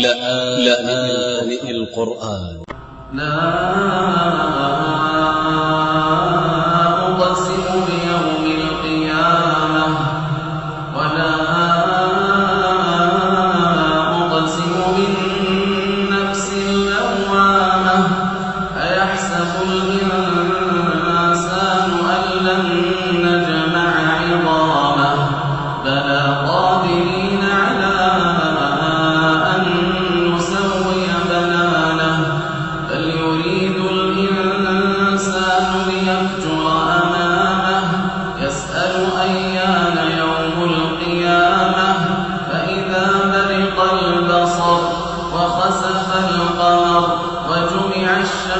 لآن القرآن. لا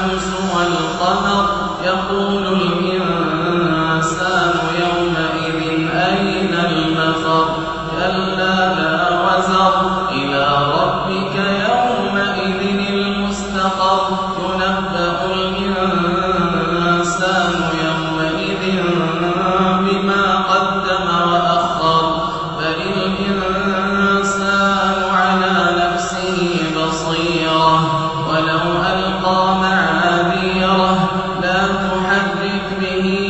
والشمس والقمر يقول به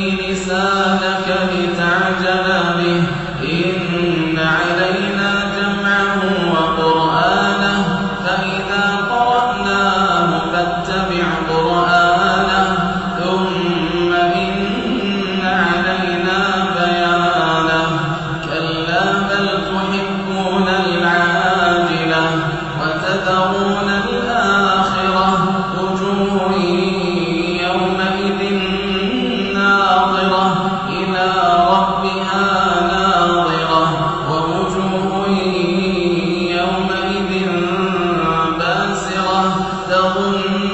أنت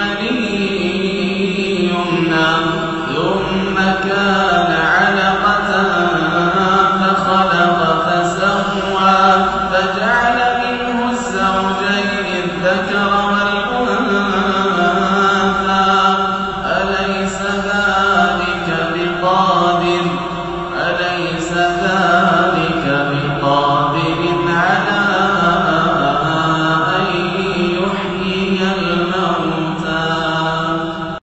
مني يمنى ثم كان